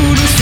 Kudos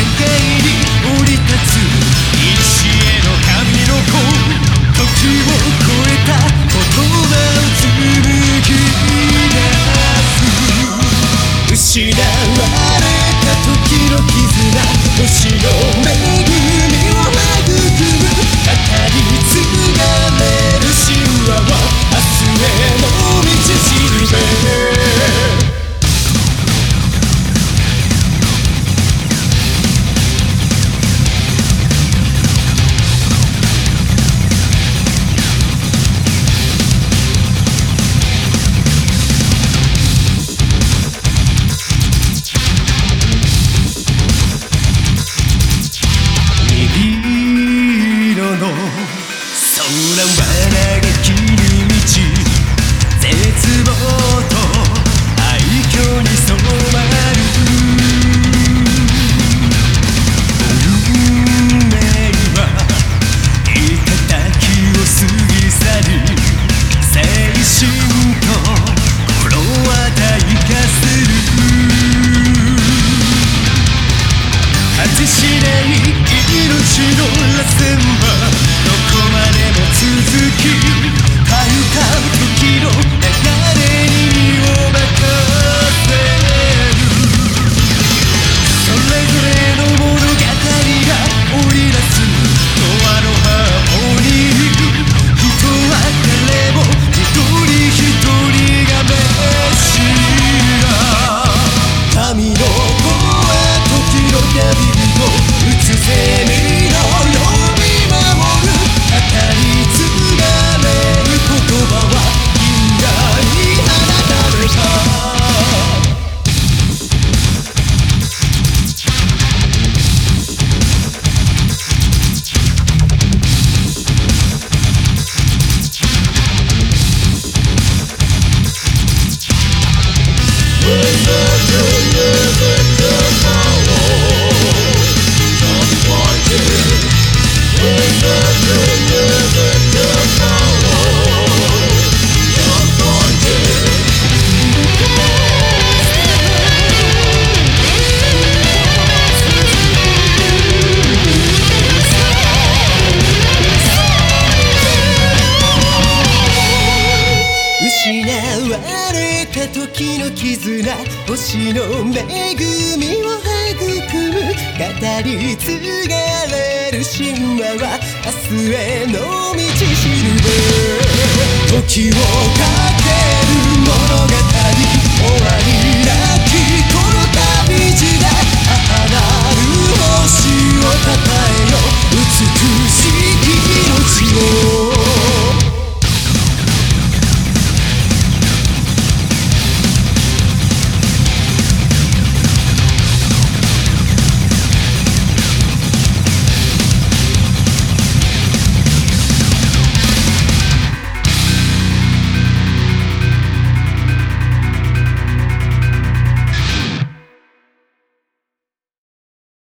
螺旋はどこまでも続き時の絆星の恵みを育む。語り継がれる神話は明日への道しるべ時をかけ